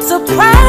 Surprise.